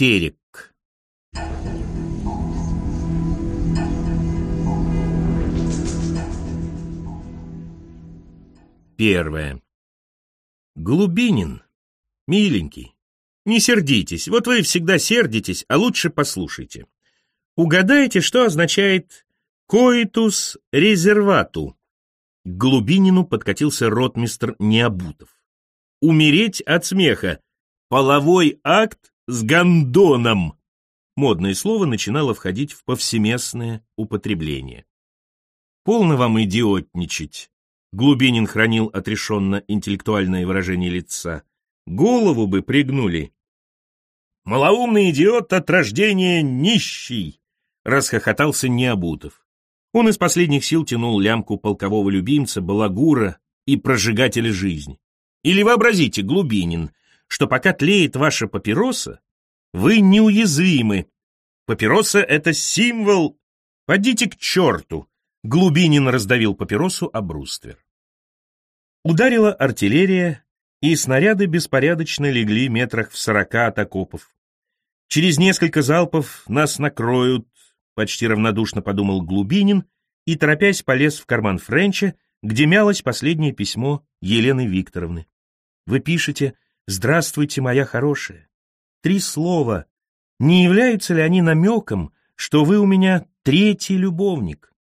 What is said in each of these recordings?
Терек. Первое. Глубинин, миленький, не сердитесь, вот вы всегда сердитесь, а лучше послушайте. Угадайте, что означает «коитус резервату»? К Глубинину подкатился ротмистр Необутов. «Умереть от смеха. Половой акт с гондоном». Модное слово начинало входить в повсеместное употребление. «Полно вам идиотничать», Глубинин хранил отрешенно интеллектуальное выражение лица. Голову бы пригнули. «Малоумный идиот от рождения нищий!» — расхохотался Необутов. Он из последних сил тянул лямку полкового любимца, балагура и прожигателя жизни. Или вообразите, Глубинин, что пока тлеет ваша папироса, вы неуязвимы. Папироса — это символ... Подите к черту! Глубинин раздавил папиросу об бруствер. Ударила артиллерия, и снаряды беспорядочно легли метрах в сорока от окопов. Через несколько залпов нас накроют, почти равнодушно подумал Глубинин и, торопясь, полез в карман Френча, где мялось последнее письмо Елены Викторовны. Вы пишете «Здравствуйте, моя хорошая». Три слова. Не являются ли они намеком, что вы у меня третий любовник?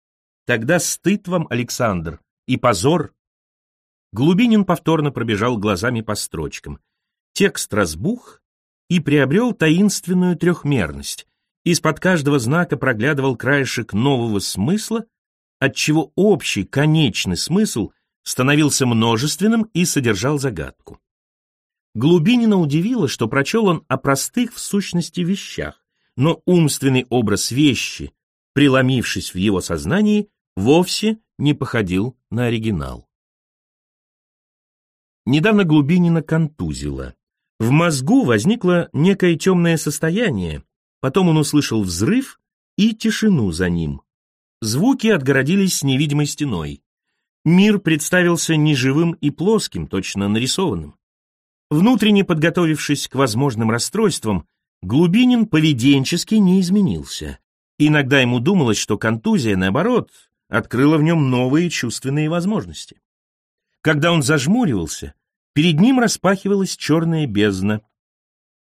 Тогда стыд вам, Александр, и позор. Глубинин повторно пробежал глазами по строчкам. Текст разбух и приобрел таинственную трехмерность. Из-под каждого знака проглядывал краешек нового смысла, отчего общий, конечный смысл становился множественным и содержал загадку. Глубинина удивило, что прочел он о простых в сущности вещах, но умственный образ вещи, преломившись в его сознании, вовсе не походил на оригинал. Недавно Глубинина контузило. В мозгу возникло некое темное состояние, потом он услышал взрыв и тишину за ним. Звуки отгородились невидимой стеной. Мир представился неживым и плоским, точно нарисованным. Внутренне подготовившись к возможным расстройствам, Глубинин поведенчески не изменился. Иногда ему думалось, что контузия, наоборот, открыло в нем новые чувственные возможности. Когда он зажмуривался, перед ним распахивалась черная бездна.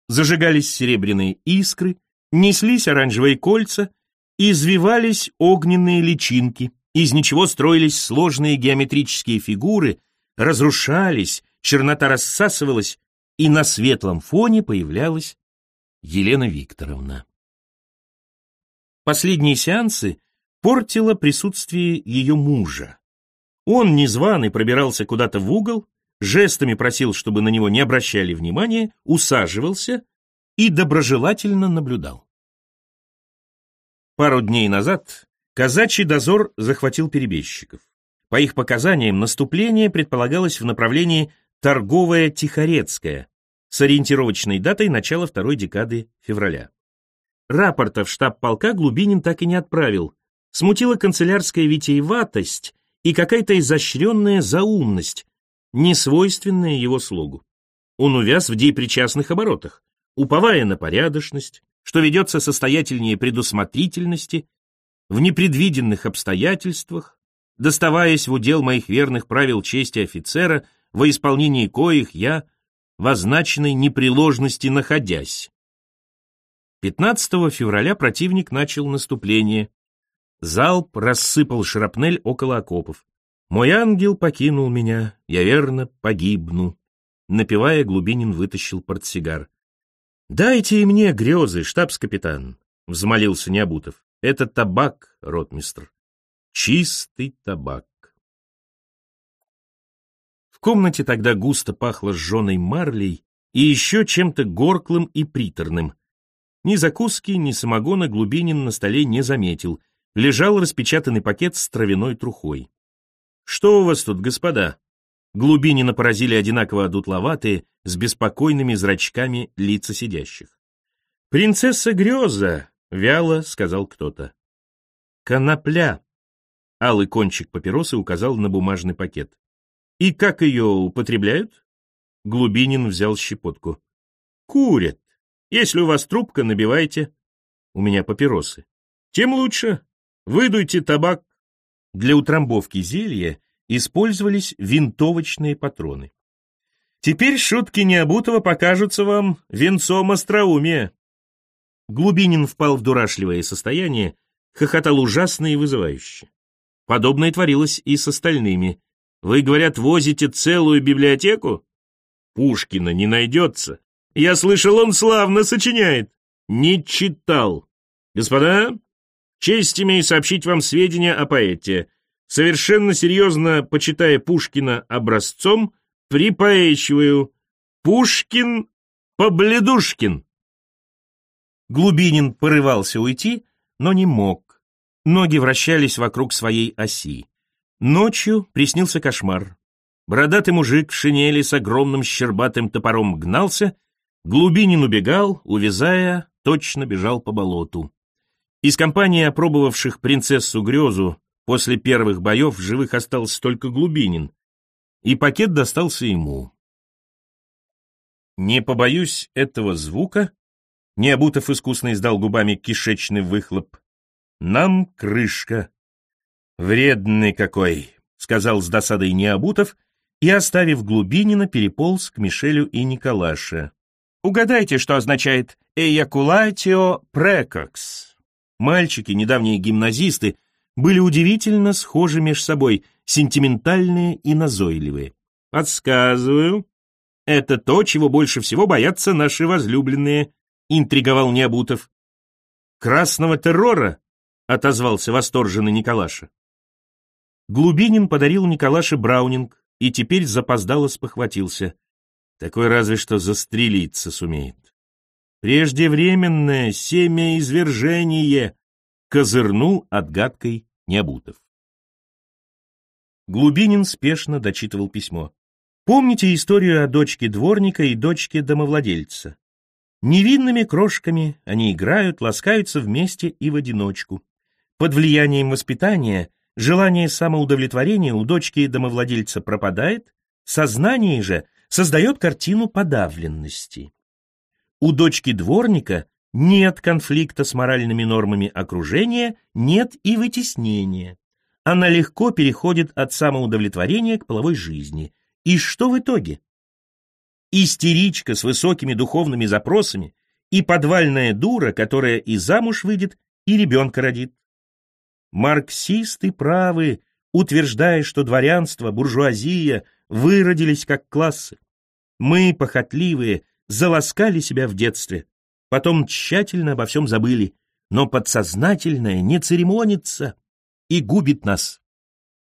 Зажигались серебряные искры, неслись оранжевые кольца, извивались огненные личинки, из ничего строились сложные геометрические фигуры, разрушались, чернота рассасывалась, и на светлом фоне появлялась Елена Викторовна. Последние сеансы портило присутствие ее мужа. Он, незваный, пробирался куда-то в угол, жестами просил, чтобы на него не обращали внимания, усаживался и доброжелательно наблюдал. Пару дней назад казачий дозор захватил перебежчиков. По их показаниям, наступление предполагалось в направлении Торговая Тихорецкая с ориентировочной датой начала второй декады февраля. Рапорта в штаб полка Глубинин так и не отправил, смутила канцелярская витиеватость и какая-то изощренная заумность, несвойственная его слугу. Он увяз в депричастных оборотах, уповая на порядочность, что ведется состоятельнее предусмотрительности, в непредвиденных обстоятельствах, доставаясь в удел моих верных правил чести офицера, во исполнении коих я в означенной непреложности находясь. 15 февраля противник начал наступление, Залп рассыпал шрапнель около окопов. Мой ангел покинул меня, я верно погибну. Напивая, Глубинин вытащил портсигар. «Дайте и мне грезы, штабс-капитан», — взмолился Необутов. «Это табак, ротмистр. Чистый табак». Комнате тогда густо пахло сжженной марлей и еще чем-то горклым и приторным. Ни закуски, ни самогона Глубинин на столе не заметил — лежал распечатанный пакет с травяной трухой. «Что у вас тут, господа?» Глубинина поразили одинаково одутловатые, с беспокойными зрачками лица сидящих. «Принцесса Греза!» — вяло сказал кто-то. «Конопля!» — алый кончик папиросы указал на бумажный пакет. «И как ее употребляют?» Глубинин взял щепотку. «Курят. Если у вас трубка, набивайте. У меня папиросы. Тем лучше. Выдуйте табак. Для утрамбовки зелья использовались винтовочные патроны. Теперь шутки Необутова покажутся вам венцом остроумия. Глубинин впал в дурашливое состояние, хохотал ужасно и вызывающе. Подобное творилось и с остальными. Вы, говорят, возите целую библиотеку? Пушкина не найдется. Я слышал, он славно сочиняет. Не читал. Господа, честь имею сообщить вам сведения о поэте. Совершенно серьезно, почитая Пушкина образцом, припоэчиваю. Пушкин Побледушкин. Глубинин порывался уйти, но не мог. Ноги вращались вокруг своей оси. Ночью приснился кошмар. Бородатый мужик в шинели с огромным щербатым топором гнался, Глубинин убегал, увязая, точно бежал по болоту. Из компании опробовавших принцессу Грезу после первых боев в живых остался только Глубинин, и пакет достался ему. Не побоюсь этого звука, Необутов искусно издал губами кишечный выхлоп. Нам крышка. Вредный какой, сказал с досадой Необутов и, оставив Глубинина, переполз к Мишелю и Николаше. Угадайте, что означает «эякулатио прекокс». Мальчики, недавние гимназисты, были удивительно схожи меж собой, сентиментальные и назойливые. Подсказываю, это то, чего больше всего боятся наши возлюбленные, интриговал Необутов. Красного террора, отозвался восторженный Николаша. Глубинин подарил Николаше Браунинг и теперь запоздало спохватился. Такой разве что застрелиться сумеет. Преждевременное семя извержение козырнул отгадкой Необутов. Глубинин спешно дочитывал письмо. Помните историю о дочке дворника и дочке домовладельца? Невинными крошками они играют, ласкаются вместе и в одиночку. Под влиянием воспитания желание самоудовлетворения у дочки домовладельца пропадает, сознание же создает картину подавленности. У дочки дворника нет конфликта с моральными нормами окружения, нет и вытеснения. Она легко переходит от самоудовлетворения к половой жизни. И что в итоге? Истеричка с высокими духовными запросами и подвальная дура, которая и замуж выйдет, и ребенка родит. Марксисты правы, утверждая, что дворянство, буржуазия выродились как классы. Мы, похотливые, заласкали себя в детстве, потом тщательно обо всем забыли, но подсознательное не церемонится и губит нас.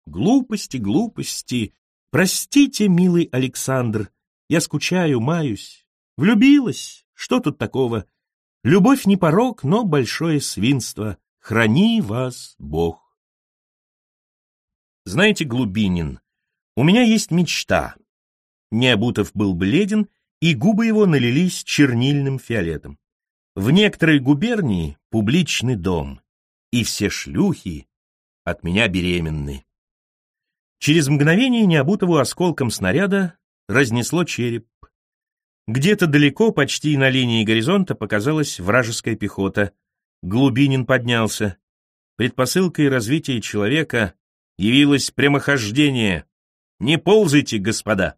Глупости, глупости. Простите, милый Александр, я скучаю, маюсь. Влюбилась, что тут такого? Любовь не порог, но большое свинство. Храни вас Бог. Знаете, Глубинин, у меня есть мечта. Необутов был бледен, и губы его налились чернильным фиолетом. В некоторой губернии публичный дом, и все шлюхи от меня беременны. Через мгновение Необутову осколком снаряда разнесло череп. Где-то далеко, почти на линии горизонта, показалась вражеская пехота. Глубинин поднялся. Предпосылкой развития человека явилось прямохождение. Не ползайте, господа!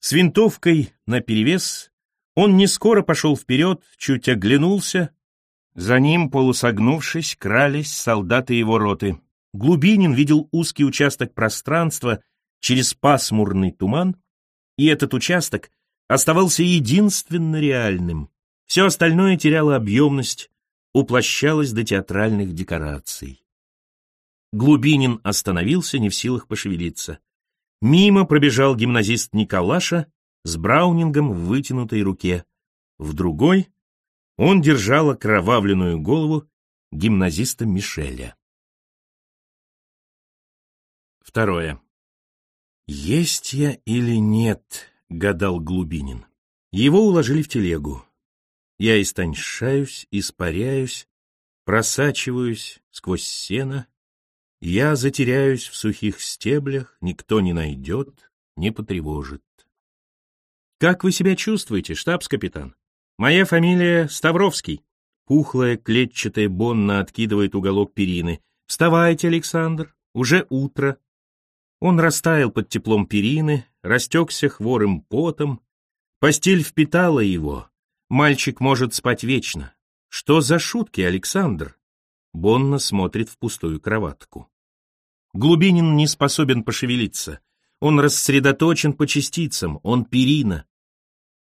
С винтовкой наперевес он не скоро пошел вперед, чуть оглянулся. За ним, полусогнувшись, крались солдаты его роты. Глубинин видел узкий участок пространства через пасмурный туман, и этот участок оставался единственно реальным. Все остальное теряло объемность, уплощалось до театральных декораций. Глубинин остановился, не в силах пошевелиться. Мимо пробежал гимназист Николаша, с браунингом в вытянутой руке. В другой он держал окровавленную голову гимназиста Мишеля. Второе. «Есть я или нет?» — гадал Глубинин. Его уложили в телегу. Я истоньшаюсь, испаряюсь, просачиваюсь сквозь сено. Я затеряюсь в сухих стеблях, никто не найдет, не потревожит. «Как вы себя чувствуете, штабс-капитан?» Моя фамилия Ставровский. Пухлая клетчатая Бонна откидывает уголок перины. Вставайте, Александр, уже утро. Он растаял под теплом перины, растекся хворым потом. Постель впитала его. Мальчик может спать вечно. Что за шутки, Александр? Бонна смотрит в пустую кроватку. Глубинин не способен пошевелиться. Он рассредоточен по частицам, он перина.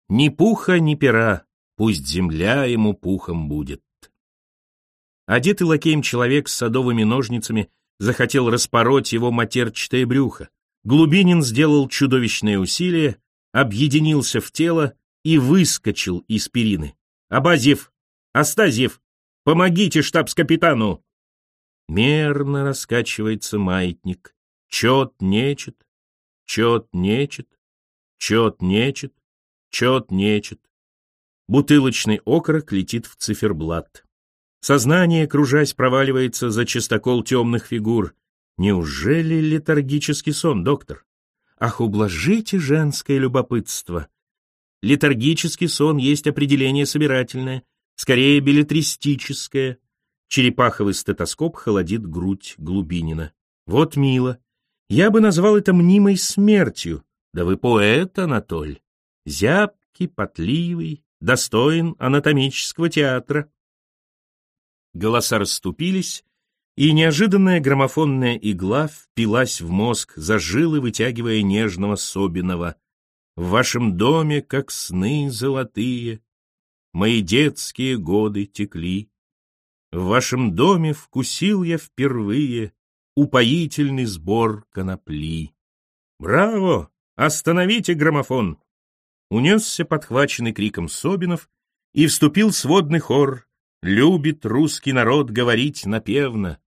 Ни пуха, ни пера, пусть земля ему пухом будет. Одетый лакеем человек с садовыми ножницами захотел распороть его матерчатое брюхо. Глубинин сделал чудовищное усилие, объединился в тело и выскочил из перины. «Абазьев! Астазьев! Помогите штабс-капитану!» Мерно раскачивается маятник. Чет нечет, чет нечет, чет нечет, чет нечет. Бутылочный окорок летит в циферблат. Сознание, кружась, проваливается за чистокол темных фигур. Неужели летаргический сон, доктор? Ах, ублажите женское любопытство. Летаргический сон есть определение собирательное, скорее билетристическое. Черепаховый стетоскоп холодит грудь Глубинина. Вот мило. Я бы назвал это мнимой смертью. Да вы поэт, Анатоль. Зябкий, потливый, достоин анатомического театра. Голоса расступились, и неожиданная граммофонная игла впилась в мозг, за жилы вытягивая нежного Собинова. В вашем доме, как сны золотые, мои детские годы текли. В вашем доме вкусил я впервые упоительный сбор конопли. Браво! Остановите граммофон! Унесся подхваченный криком Собинов, и вступил сводный хор Любит русский народ говорить напевно.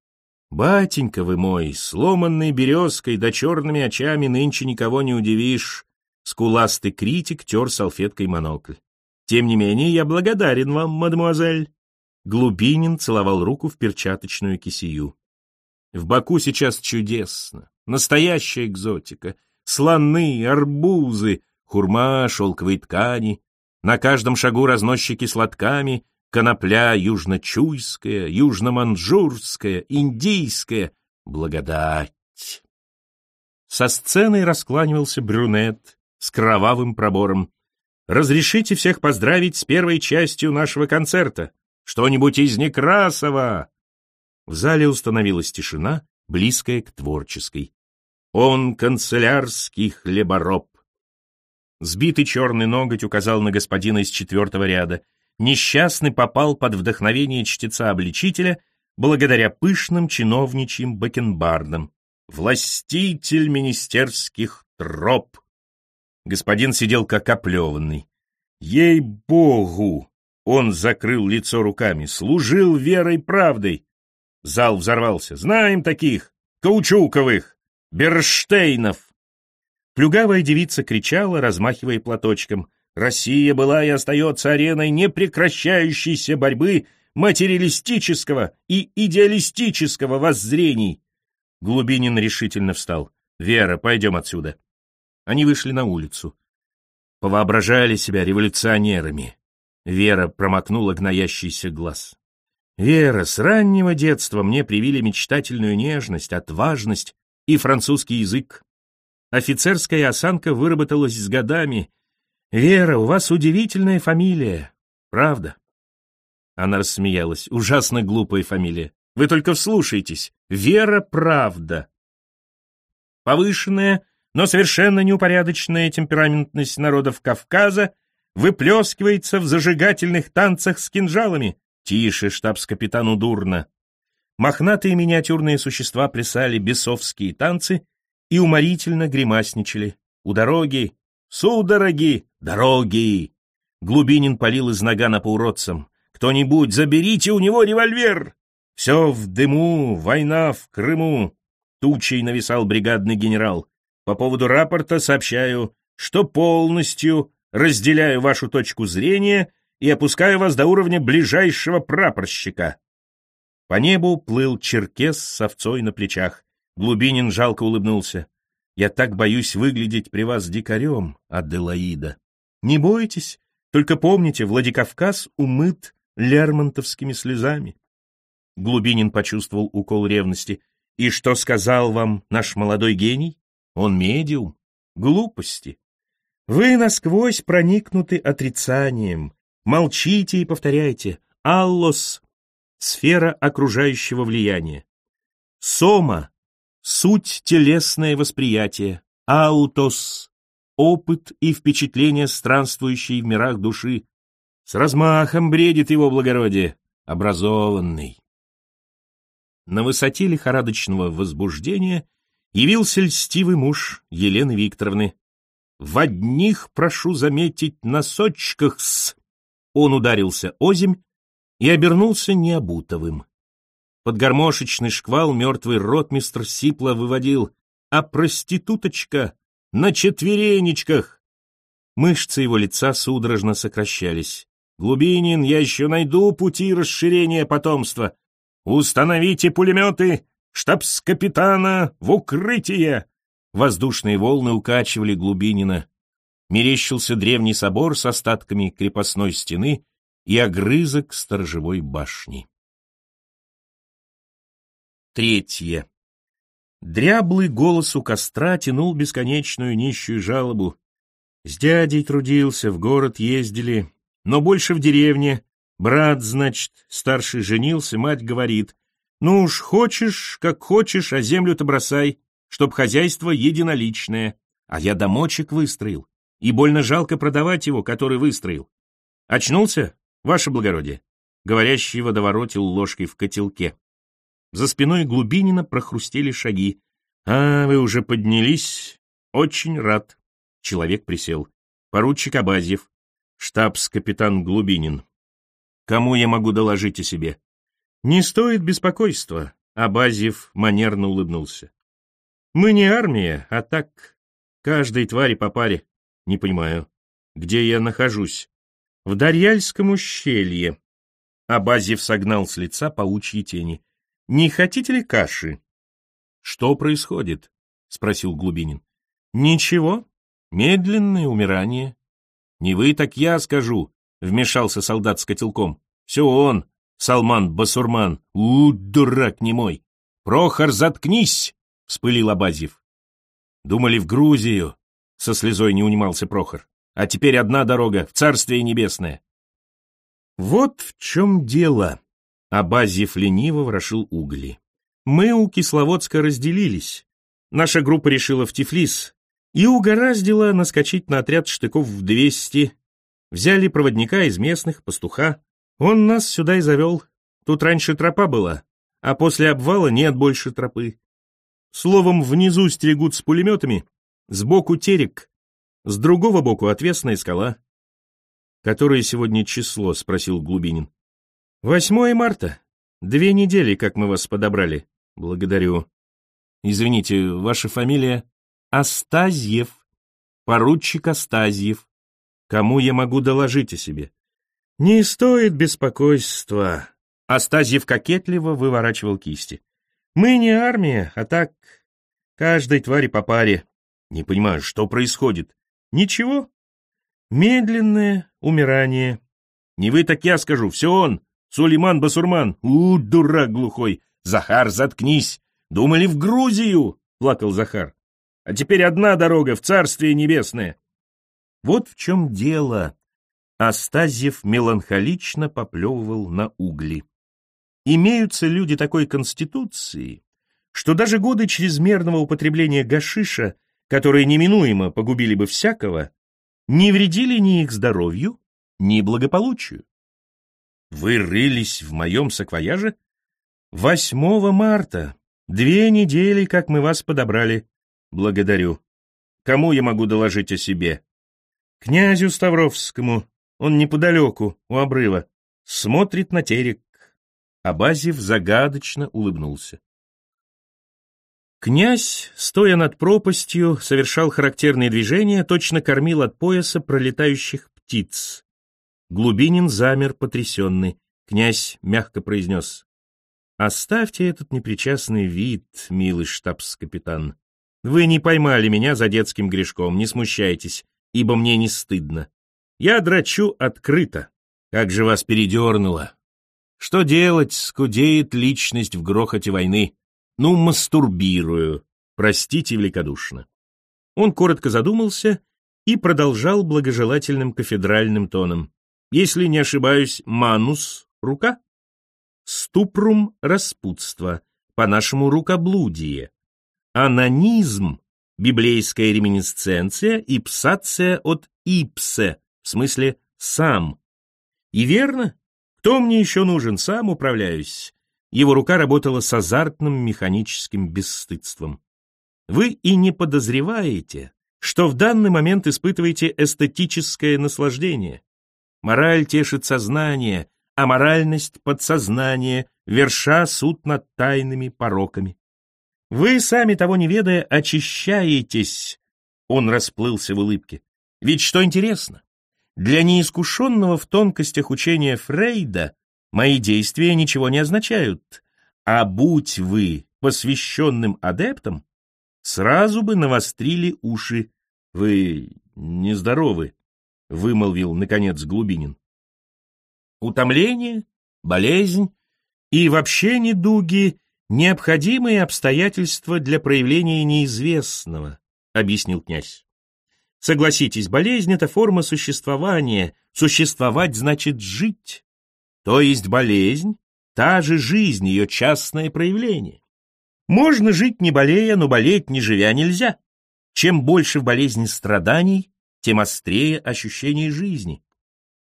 Батенька вы мой, сломанной березкой да черными очами нынче никого не удивишь. Скуластый критик тер салфеткой монокль. Тем не менее, я благодарен вам, мадемуазель. Глубинин целовал руку в перчаточную кисию. В Баку сейчас чудесно, настоящая экзотика. Слоны, арбузы, хурма, шелковые ткани. На каждом шагу разносчики сладками, конопля южно-чуйская, южно-манжурская, индийская, благодать. Со сценой раскланивался брюнет с кровавым пробором. «Разрешите всех поздравить с первой частью нашего концерта. Что-нибудь из Некрасова!» В зале установилась тишина, близкая к творческой. «Он канцелярский хлебороб». Сбитый черный ноготь указал на господина из четвертого ряда — несчастный попал под вдохновение чтеца-обличителя благодаря пышным чиновничьим бакенбардам. Властитель министерских троп. Господин сидел как оплеванный. Ей-богу! Он закрыл лицо руками. Служил верой правдой. Зал взорвался. Знаем таких. Каучуковых. Берштейнов. Плюгавая девица кричала, размахивая платочком. Россия была и остается ареной непрекращающейся борьбы материалистического и идеалистического воззрений. Глубинин решительно встал. «Вера, пойдем отсюда». Они вышли на улицу. Повоображали себя революционерами. Вера промокнула гноящийся глаз. Вера, с раннего детства мне привили мечтательную нежность, отважность и французский язык. Офицерская осанка выработалась с годами, «Вера, у вас удивительная фамилия. Правда?» Она рассмеялась. «Ужасно глупая фамилия. Вы только вслушайтесь. Вера Правда». Повышенная, но совершенно неупорядоченная темпераментность народов Кавказа выплескивается в зажигательных танцах с кинжалами. Тише, штабс-капитану дурно. Мохнатые миниатюрные существа плясали бесовские танцы и уморительно гримасничали. У дороги Судороги, дороги! Глубинин полил из нагана по уродцам. Кто-нибудь, заберите у него револьвер! Все в дыму, война в Крыму. Тучей нависал бригадный генерал. По поводу рапорта сообщаю, что полностью разделяю вашу точку зрения и опускаю вас до уровня ближайшего прапорщика. По небу плыл черкес с овцой на плечах. Глубинин жалко улыбнулся. Я так боюсь выглядеть при вас дикарем, Аделаида. Не бойтесь, Только помните, Владикавказ умыт лермонтовскими слезами. Глубинин почувствовал укол ревности. И что сказал вам наш молодой гений? Он медиум. Глупости. Вы насквозь проникнуты отрицанием. Молчите и повторяйте. Аллос — сфера окружающего влияния. Сома — суть телесное восприятие. Аутос — опыт и впечатление, странствующие в мирах души. С размахом бредит его благородие, образованный. На высоте лихорадочного возбуждения явился льстивый муж Елены Викторовны. «В одних, прошу заметить, носочках-с!» Он ударился озимь и обернулся необутовым. Под гармошечный шквал мертвый ротмистр сипло выводил «А проституточка на четверенечках!» Мышцы его лица судорожно сокращались. «Глубинин, я еще найду пути расширения потомства!» «Установите пулеметы! Штабс-капитана в укрытие!» Воздушные волны укачивали Глубинина. Мерещился древний собор с остатками крепостной стены и огрызок сторожевой башни. Третье. Дряблый голос у костра тянул бесконечную нищую жалобу. С дядей трудился, в город ездили, но больше в деревне, Брат, значит, старший женился, мать говорит, ну уж хочешь, как хочешь, а землю-то бросай, чтоб хозяйство единоличное. А я домочек выстроил, и больно жалко продавать его, который выстроил. Очнулся, ваше благородие? Говорящий водоворотил ложкой в котелке. За спиной Глубинина прохрустели шаги. «А, вы уже поднялись? Очень рад». Человек присел. Поручик Абазьев, штабс-капитан Глубинин. Кому я могу доложить о себе? Не стоит беспокойства, Абазьев манерно улыбнулся. Мы не армия, а так, каждой твари по паре. Не понимаю, где я нахожусь? В Дарьяльском ущелье. Абазьев согнал с лица паучьи тени. Не хотите ли каши? Что происходит? Спросил Глубинин. Ничего, медленное умирание. Не вы, так я скажу, — вмешался солдат с котелком. «Все он, Салман Басурман. У, дурак не мой! Прохор, заткнись!» — вспылил Абазьев. «Думали в Грузию», — со слезой не унимался Прохор. «А теперь одна дорога, в Царствие Небесное». «Вот в чем дело», — Абазьев лениво ворошил угли. «Мы у Кисловодска разделились. Наша группа решила в Тифлис и угораздила наскочить на отряд штыков в двести Взяли проводника из местных, пастуха. Он нас сюда и завел. Тут раньше тропа была, а после обвала нет больше тропы. Словом, внизу стерегут с пулеметами, сбоку терек, с другого боку отвесная скала. «Которое сегодня число?» — спросил Глубинин. «Восьмое марта. Две недели, как мы вас подобрали. Благодарю. Извините, ваша фамилия?» «Астазьев. Поручик Астазьев. Кому я могу доложить о себе? Не стоит беспокойства. Астазьев кокетливо выворачивал кисти. Мы не армия, а так, каждой твари по паре. Не понимаю, что происходит. Ничего. Медленное умирание. Не вы, так я скажу, все он. Сулейман Басурман. У, дурак глухой. Захар, заткнись. Думали в Грузию, плакал Захар. А теперь одна дорога в Царствие Небесное. Вот в чем дело. Астазьев меланхолично поплевывал на угли. Имеются люди такой конституции, что даже годы чрезмерного употребления гашиша, которые неминуемо погубили бы всякого, не вредили ни их здоровью, ни благополучию. Вы рылись в моем саквояже? 8 марта. Две недели, как мы вас подобрали. Благодарю. Кому я могу доложить о себе? Князю Ставровскому, он неподалеку, у обрыва, смотрит на терек. Абазив загадочно улыбнулся. Князь, стоя над пропастью, совершал характерные движения, точно кормил от пояса пролетающих птиц. Глубинин замер потрясенный. Князь мягко произнес. «Оставьте этот непричастный вид, милый штабс-капитан. Вы не поймали меня за детским грешком, не смущайтесь ибо мне не стыдно. Я драчу открыто. Как же вас передернуло. Что делать, скудеет личность в грохоте войны. Ну, мастурбирую. Простите великодушно. Он коротко задумался и продолжал благожелательным кафедральным тоном. Если не ошибаюсь, манус — рука? Ступрум — распутство, по-нашему рукоблудие. Анонизм — библейская реминисценция и псация от ипсе, в смысле «сам». И верно, кто мне еще нужен, сам управляюсь. Его рука работала с азартным механическим бесстыдством. Вы и не подозреваете, что в данный момент испытываете эстетическое наслаждение. Мораль тешит сознание, а моральность — подсознание, верша суд над тайными пороками. Вы, сами того не ведая, очищаетесь. Он расплылся в улыбке. Ведь что интересно, для неискушенного в тонкостях учения Фрейда мои действия ничего не означают, а будь вы посвященным адептом, сразу бы навострили уши. Вы нездоровы, — вымолвил, наконец, Глубинин. Утомление, болезнь и вообще недуги — необходимые обстоятельства для проявления неизвестного, — объяснил князь. Согласитесь, болезнь — это форма существования, существовать значит жить. То есть болезнь — та же жизнь, ее частное проявление. Можно жить не болея, но болеть не живя нельзя. Чем больше в болезни страданий, тем острее ощущение жизни.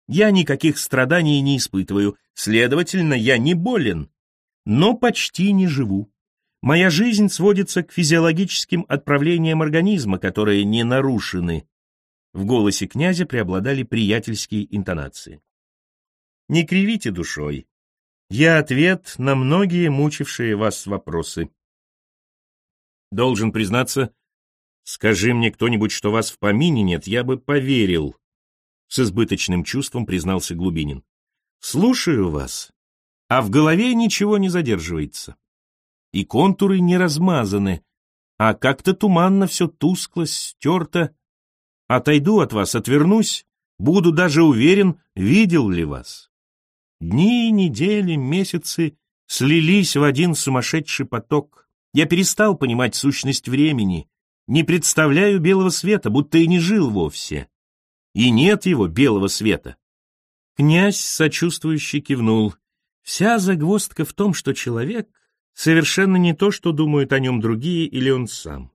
Я никаких страданий не испытываю, следовательно, я не болен, но почти не живу. Моя жизнь сводится к физиологическим отправлениям организма, которые не нарушены. В голосе князя преобладали приятельские интонации. Не кривите душой. Я ответ на многие мучившие вас вопросы. Должен признаться, Скажи мне кто-нибудь, что вас в помине нет, я бы поверил. С избыточным чувством признался Глубинин. Слушаю вас, а в голове ничего не задерживается. И контуры не размазаны, а как-то туманно все тускло, стерто. Отойду от вас, отвернусь, буду даже уверен, видел ли вас. Дни, недели, месяцы слились в один сумасшедший поток. Я перестал понимать сущность времени, не представляю белого света, будто и не жил вовсе. И нет его, белого света. Князь сочувствующе кивнул. Вся загвоздка в том, что человек совершенно не то, что думают о нем другие или он сам.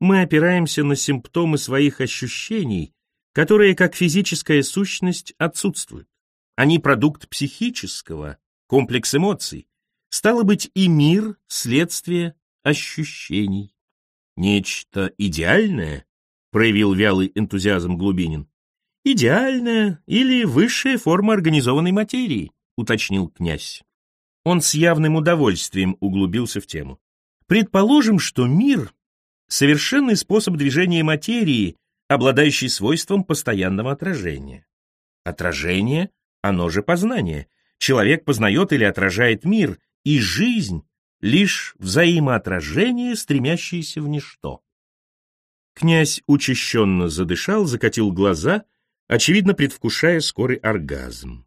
Мы опираемся на симптомы своих ощущений, которые, как физическая сущность, отсутствуют. Они продукт психического, комплекс эмоций. Стало быть, и мир — следствие ощущений. Нечто идеальное? Проявил вялый энтузиазм Глубинин. Идеальная или высшая форма организованной материи, уточнил князь. Он с явным удовольствием углубился в тему. Предположим, что мир — совершенный способ движения материи, обладающий свойством постоянного отражения. Отражение, оно же познание. Человек познает или отражает мир, и жизнь лишь взаимоотражение, стремящееся в ничто. Князь учащенно задышал, закатил глаза, очевидно предвкушая скорый оргазм.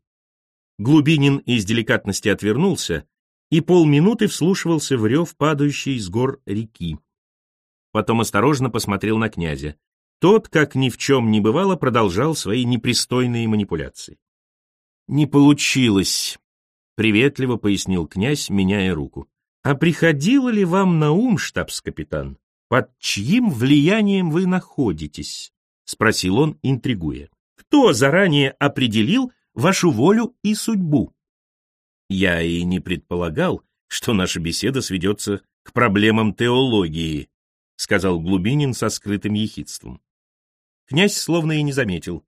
Глубинин из деликатности отвернулся и полминуты вслушивался в рев, падающий с гор реки. Потом осторожно посмотрел на князя. Тот, как ни в чем не бывало, продолжал свои непристойные манипуляции. «Не получилось», — приветливо пояснил князь, меняя руку. А приходило ли вам на ум, штабс-капитан, под чьим влиянием вы находитесь? Спросил он, интригуя. Кто заранее определил вашу волю и судьбу? Я и не предполагал, что наша беседа сведется к проблемам теологии, сказал Глубинин со скрытым ехидством. Князь словно и не заметил.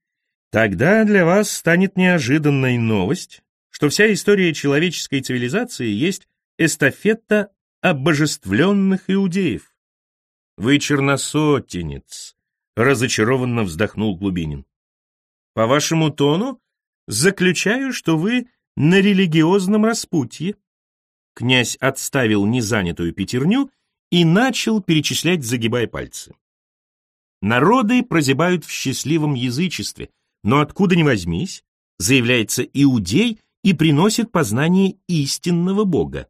Тогда для вас станет неожиданной новость, что вся история человеческой цивилизации есть эстафета обожествленных иудеев. Вы черносотенец, разочарованно вздохнул Глубинин. По вашему тону заключаю, что вы на религиозном распутье. Князь отставил незанятую пятерню и начал перечислять, загибая пальцы. Народы прозябают в счастливом язычестве, но откуда ни возьмись, заявляется иудей и приносит познание истинного Бога.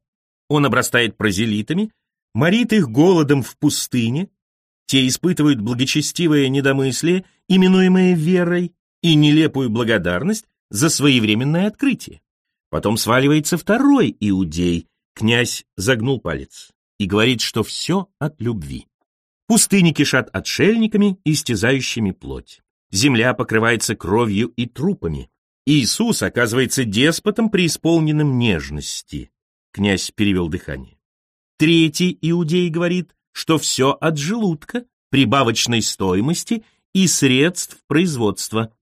Он обрастает прозелитами, морит их голодом в пустыне, те испытывают благочестивое недомыслие, именуемое верой, и нелепую благодарность за своевременное открытие. Потом сваливается второй иудей, князь загнул палец, и говорит, что все от любви. Пустыни кишат отшельниками, истязающими плоть. Земля покрывается кровью и трупами. Иисус оказывается деспотом, преисполненным нежности. Князь перевел дыхание. Третий иудей говорит, что все от желудка, прибавочной стоимости и средств производства.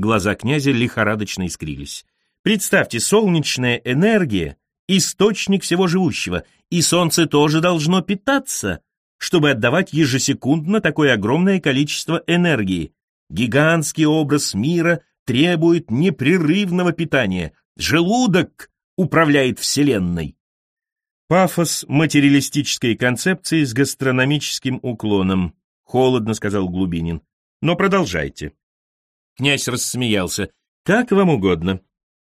Глаза князя лихорадочно искрились. Представьте, солнечная энергия — источник всего живущего, и солнце тоже должно питаться, чтобы отдавать ежесекундно такое огромное количество энергии. Гигантский образ мира требует непрерывного питания. Желудок управляет Вселенной. Пафос материалистической концепции с гастрономическим уклоном, холодно сказал Глубинин. Но продолжайте. Князь рассмеялся. Как вам угодно.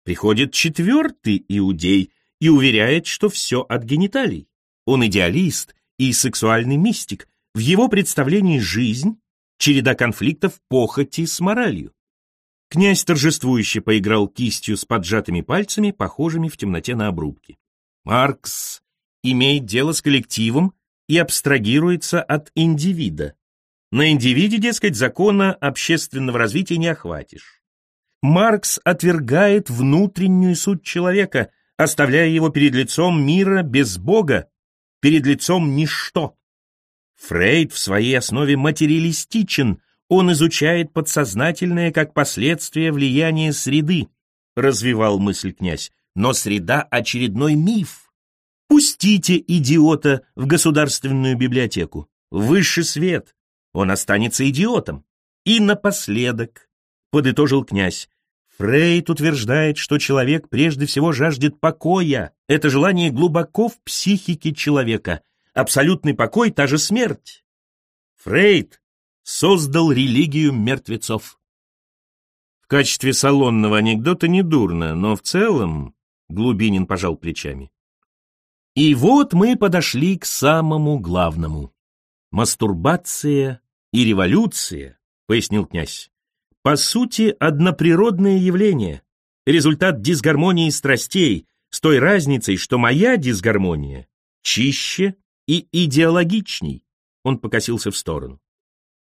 Приходит четвертый иудей и уверяет, что все от гениталий. Он идеалист и сексуальный мистик. В его представлении жизнь — череда конфликтов похоти с моралью. Князь торжествующе поиграл кистью с поджатыми пальцами, похожими в темноте на обрубки. Маркс имеет дело с коллективом и абстрагируется от индивида. На индивиде, дескать, закона общественного развития не охватишь. Маркс отвергает внутреннюю суть человека, оставляя его перед лицом мира без Бога, перед лицом ничто. Фрейд в своей основе материалистичен, он изучает подсознательное как последствие влияния среды, развивал мысль князь, но среда — очередной миф. Пустите идиота в государственную библиотеку, высший свет, он останется идиотом. И напоследок, подытожил князь, Фрейд утверждает, что человек прежде всего жаждет покоя. Это желание глубоко в психике человека. Абсолютный покой — та же смерть. Фрейд создал религию мертвецов. В качестве салонного анекдота недурно, но в целом Глубинин пожал плечами. И вот мы подошли к самому главному. Мастурбация и революция, пояснил князь, по сути одноприродное явление, результат дисгармонии страстей, с той разницей, что моя дисгармония чище и идеологичней. Он покосился в сторону.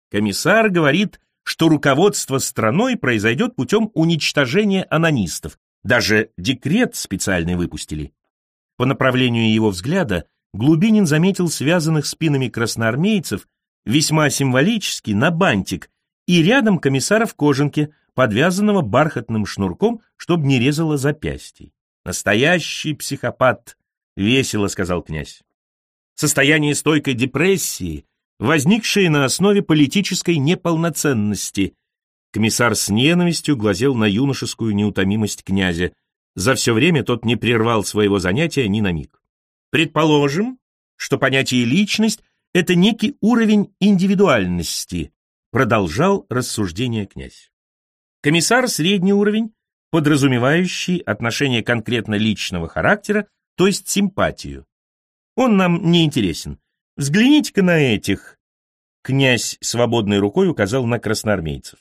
Комиссар говорит, что руководство страной произойдет путем уничтожения анонистов. Даже декрет специальный выпустили. По направлению его взгляда Глубинин заметил связанных спинами красноармейцев весьма символически на бантик и рядом комиссара в кожанке, подвязанного бархатным шнурком, чтобы не резало запястье. «Настоящий психопат», — весело сказал князь. Состояние стойкой депрессии, возникшее на основе политической неполноценности. Комиссар с ненавистью глазел на юношескую неутомимость князя. За все время тот не прервал своего занятия ни на миг. Предположим, что понятие «личность» — это некий уровень индивидуальности, продолжал рассуждение князь. Комиссар — средний уровень, подразумевающий отношение конкретно личного характера, то есть симпатию. Он нам не интересен. Взгляните-ка на этих. Князь свободной рукой указал на красноармейцев.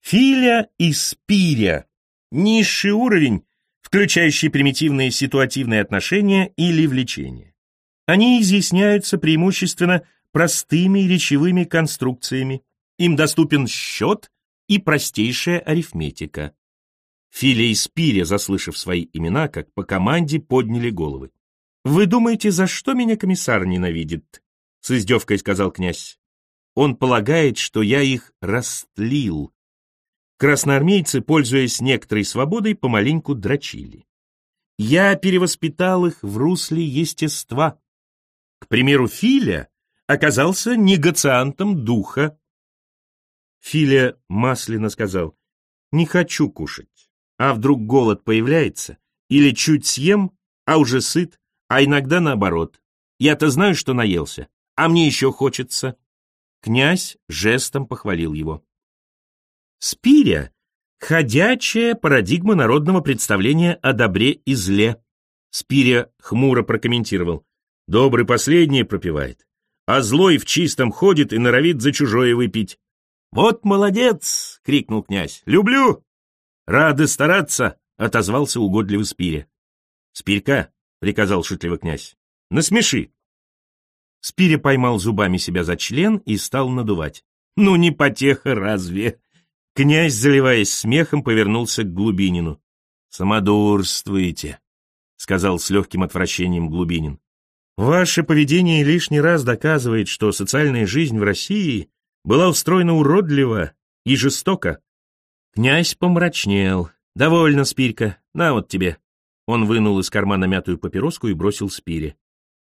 Филя и спиря. Низший уровень, включающий примитивные ситуативные отношения или влечения. Они изъясняются преимущественно простыми речевыми конструкциями. Им доступен счет и простейшая арифметика. Филя и Спиря, заслышав свои имена, как по команде подняли головы. «Вы думаете, за что меня комиссар ненавидит?» — с издевкой сказал князь. «Он полагает, что я их растлил, красноармейцы, пользуясь некоторой свободой, помаленьку дрочили. Я перевоспитал их в русле естества. К примеру, Филя оказался негациантом духа. Филя масляно сказал, «Не хочу кушать, а вдруг голод появляется, или чуть съем, а уже сыт, а иногда наоборот. Я-то знаю, что наелся, а мне еще хочется». Князь жестом похвалил его. Спиря Ходячая парадигма народного представления о добре и зле. Спиря хмуро прокомментировал. Добрый последнее пропивает, а злой в чистом ходит и норовит за чужое выпить. «Вот молодец!» — крикнул князь. «Люблю!» «Рады стараться!» — отозвался угодливый Спиря. «Спирька!» — приказал шутливо князь. «Насмеши!» Спиря поймал зубами себя за член и стал надувать. «Ну, не потеха разве?» Князь, заливаясь смехом, повернулся к Глубинину. «Самодурствуете», — сказал с легким отвращением Глубинин. «Ваше поведение лишний раз доказывает, что социальная жизнь в России была устроена уродливо и жестоко». Князь помрачнел. «Довольно, Спирька, на вот тебе». Он вынул из кармана мятую папироску и бросил Спире.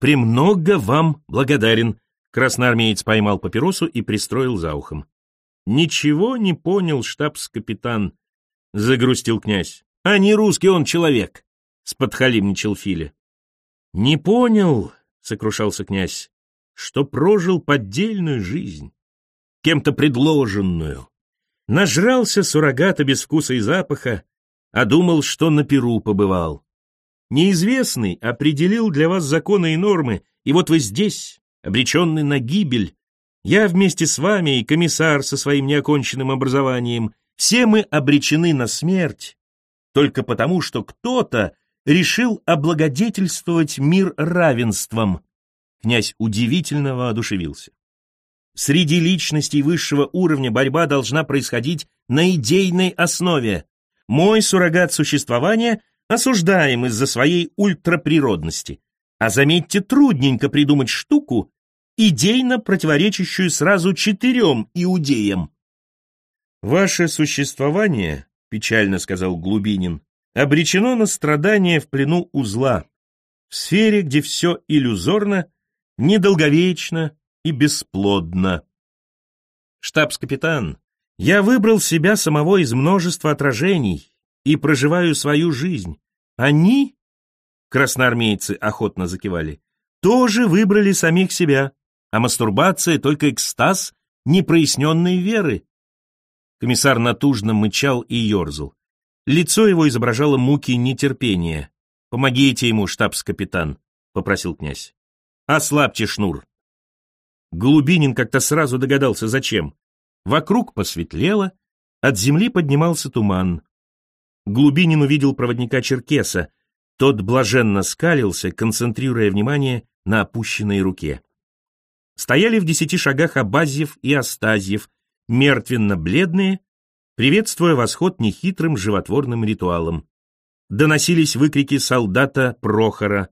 «Премного вам благодарен», — красноармеец поймал папиросу и пристроил за ухом. «Ничего не понял штабс-капитан», — загрустил князь. «А не русский он человек», — сподхалимничал Филя. «Не понял», — сокрушался князь, — «что прожил поддельную жизнь, кем-то предложенную. Нажрался суррогата без вкуса и запаха, а думал, что на Перу побывал. Неизвестный определил для вас законы и нормы, и вот вы здесь, обреченный на гибель, я вместе с вами и комиссар со своим неоконченным образованием, все мы обречены на смерть, только потому, что кто-то решил облагодетельствовать мир равенством. Князь удивительно воодушевился. Среди личностей высшего уровня борьба должна происходить на идейной основе. Мой суррогат существования осуждаем из-за своей ультраприродности. А заметьте, трудненько придумать штуку, идейно противоречащую сразу четырем иудеям. «Ваше существование, — печально сказал Глубинин, — обречено на страдания в плену узла, в сфере, где все иллюзорно, недолговечно и бесплодно. Штабс-капитан, я выбрал себя самого из множества отражений и проживаю свою жизнь. Они, красноармейцы охотно закивали, тоже выбрали самих себя а мастурбация — только экстаз непроясненной веры. Комиссар натужно мычал и ерзал. Лицо его изображало муки нетерпения. «Помогите ему, штабс-капитан», — попросил князь. «Ослабьте шнур». Голубинин как-то сразу догадался, зачем. Вокруг посветлело, от земли поднимался туман. Глубинин увидел проводника Черкеса. Тот блаженно скалился, концентрируя внимание на опущенной руке стояли в десяти шагах Абазьев и Астазьев, мертвенно-бледные, приветствуя восход нехитрым животворным ритуалом. Доносились выкрики солдата Прохора.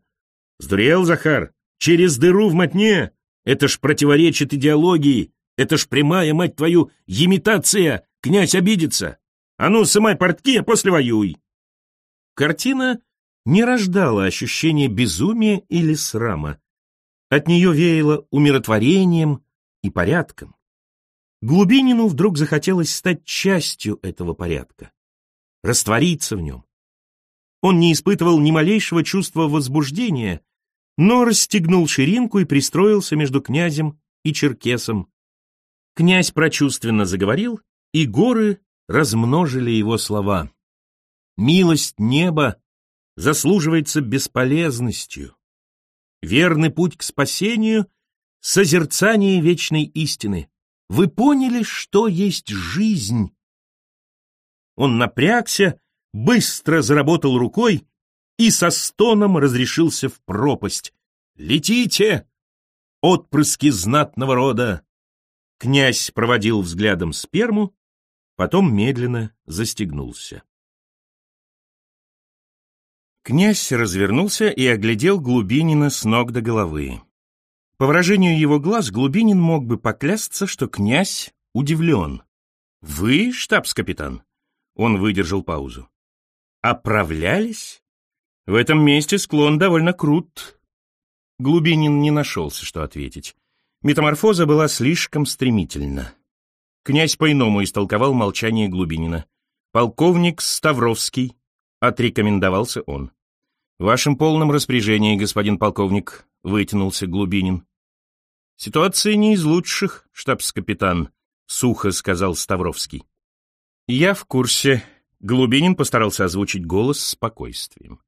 «Сдурел, Захар? Через дыру в мотне? Это ж противоречит идеологии! Это ж прямая, мать твою, имитация! Князь обидится! А ну, сымай портки, а после воюй!» Картина не рождала ощущения безумия или срама. От нее веяло умиротворением и порядком. Глубинину вдруг захотелось стать частью этого порядка, раствориться в нем. Он не испытывал ни малейшего чувства возбуждения, но расстегнул ширинку и пристроился между князем и черкесом. Князь прочувственно заговорил, и горы размножили его слова. «Милость неба заслуживается бесполезностью, Верный путь к спасению — созерцание вечной истины. Вы поняли, что есть жизнь? Он напрягся, быстро заработал рукой и со стоном разрешился в пропасть. «Летите, отпрыски знатного рода!» Князь проводил взглядом сперму, потом медленно застегнулся. Князь развернулся и оглядел Глубинина с ног до головы. По выражению его глаз Глубинин мог бы поклясться, что князь удивлен. «Вы, штабс-капитан?» Он выдержал паузу. «Оправлялись? В этом месте склон довольно крут». Глубинин не нашелся, что ответить. Метаморфоза была слишком стремительна. Князь по-иному истолковал молчание Глубинина. «Полковник Ставровский», Отрекомендовался он. «В вашем полном распоряжении, господин полковник», — вытянулся Глубинин. «Ситуация не из лучших, штабс-капитан», — сухо сказал Ставровский. «Я в курсе», — Глубинин постарался озвучить голос спокойствием.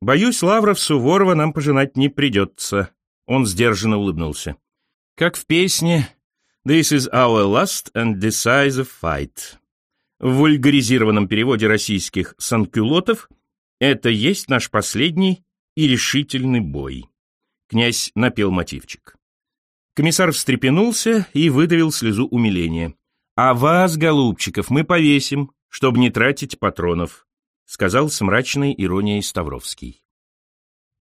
«Боюсь, Лавров Суворова нам пожинать не придется», — он сдержанно улыбнулся. «Как в песне «This is our last and decisive fight». В вульгаризированном переводе российских санкюлотов «Это есть наш последний и решительный бой». Князь напел мотивчик. Комиссар встрепенулся и выдавил слезу умиления. «А вас, голубчиков, мы повесим, чтобы не тратить патронов», сказал с мрачной иронией Ставровский.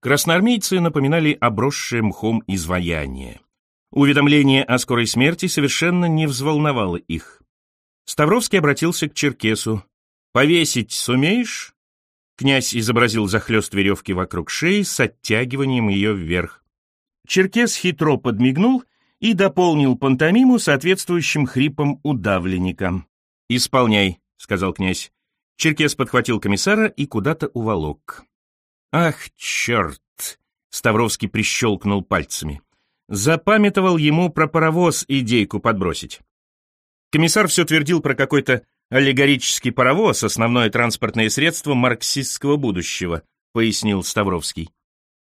Красноармейцы напоминали обросшее мхом изваяние. Уведомление о скорой смерти совершенно не взволновало их. Ставровский обратился к Черкесу. «Повесить сумеешь?» Князь изобразил захлест веревки вокруг шеи с оттягиванием ее вверх. Черкес хитро подмигнул и дополнил пантомиму соответствующим хрипом удавленника. «Исполняй», — сказал князь. Черкес подхватил комиссара и куда-то уволок. «Ах, черт!» — Ставровский прищелкнул пальцами. Запамятовал ему про паровоз идейку подбросить. Комиссар все твердил про какой-то аллегорический паровоз, основное транспортное средство марксистского будущего, пояснил Ставровский.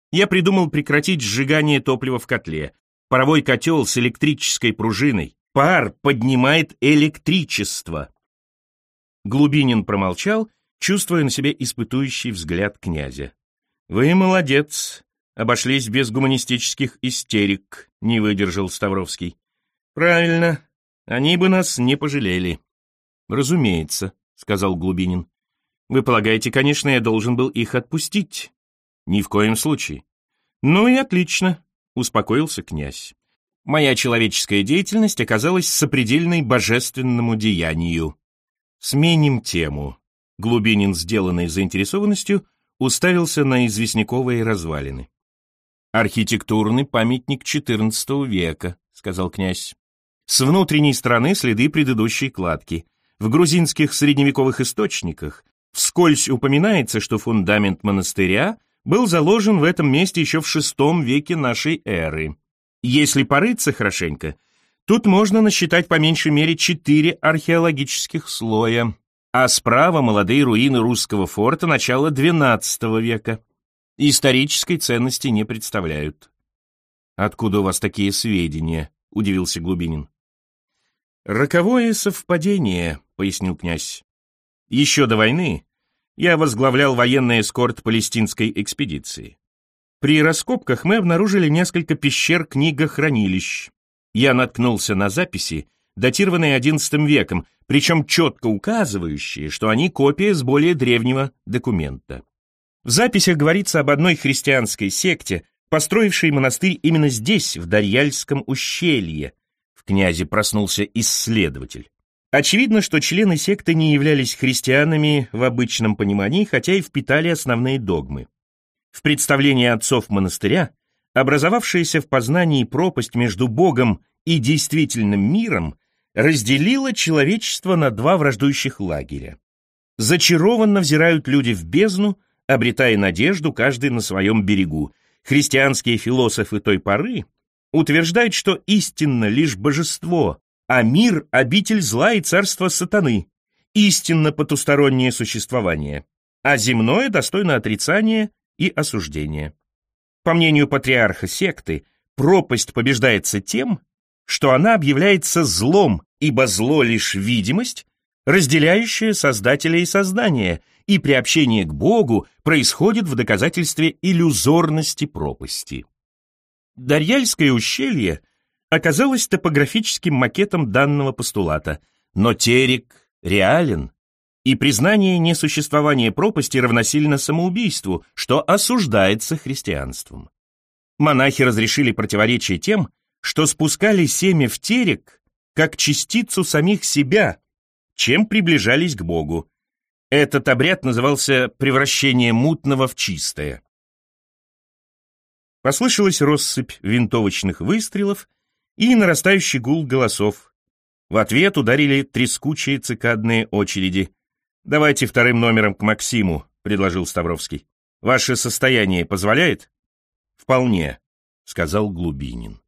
Я придумал прекратить сжигание топлива в котле. Паровой котел с электрической пружиной. Пар поднимает электричество. Глубинин промолчал, чувствуя на себе испытующий взгляд князя. «Вы молодец. Обошлись без гуманистических истерик», — не выдержал Ставровский. «Правильно. Они бы нас не пожалели». «Разумеется», — сказал Глубинин. «Вы полагаете, конечно, я должен был их отпустить?» «Ни в коем случае». «Ну и отлично», — успокоился князь. «Моя человеческая деятельность оказалась сопредельной божественному деянию». «Сменим тему». Глубинин, сделанный заинтересованностью, уставился на известняковые развалины. «Архитектурный памятник XIV века», — сказал князь. «С внутренней стороны следы предыдущей кладки. В грузинских средневековых источниках вскользь упоминается, что фундамент монастыря был заложен в этом месте еще в VI веке нашей эры. Если порыться хорошенько, тут можно насчитать по меньшей мере четыре археологических слоя, а справа молодые руины русского форта начала XII века. Исторической ценности не представляют. «Откуда у вас такие сведения?» — удивился Глубинин. «Роковое совпадение», — пояснил князь. «Еще до войны я возглавлял военный эскорт палестинской экспедиции. При раскопках мы обнаружили несколько пещер-книгохранилищ. Я наткнулся на записи, датированные XI веком, причем четко указывающие, что они копия с более древнего документа. В записях говорится об одной христианской секте, построившей монастырь именно здесь, в Дарьяльском ущелье, в князе проснулся исследователь. Очевидно, что члены секты не являлись христианами в обычном понимании, хотя и впитали основные догмы. В представлении отцов монастыря образовавшаяся в познании пропасть между Богом и действительным миром разделила человечество на два враждующих лагеря. Зачарованно взирают люди в бездну, обретая надежду каждый на своем берегу. Христианские философы той поры утверждает, что истинно лишь божество, а мир — обитель зла и царство сатаны, истинно потустороннее существование, а земное достойно отрицания и осуждения. По мнению патриарха секты, пропасть побеждается тем, что она объявляется злом, ибо зло лишь видимость, разделяющая Создателя и создание, и приобщение к Богу происходит в доказательстве иллюзорности пропасти. Дарьяльское ущелье оказалось топографическим макетом данного постулата, но Терек реален, и признание несуществования пропасти равносильно самоубийству, что осуждается христианством. Монахи разрешили противоречие тем, что спускали семя в Терек как частицу самих себя, чем приближались к Богу. Этот обряд назывался «превращение мутного в чистое». Послышалась россыпь винтовочных выстрелов и нарастающий гул голосов. В ответ ударили трескучие цикадные очереди. «Давайте вторым номером к Максиму», — предложил Ставровский. «Ваше состояние позволяет?» «Вполне», — сказал Глубинин.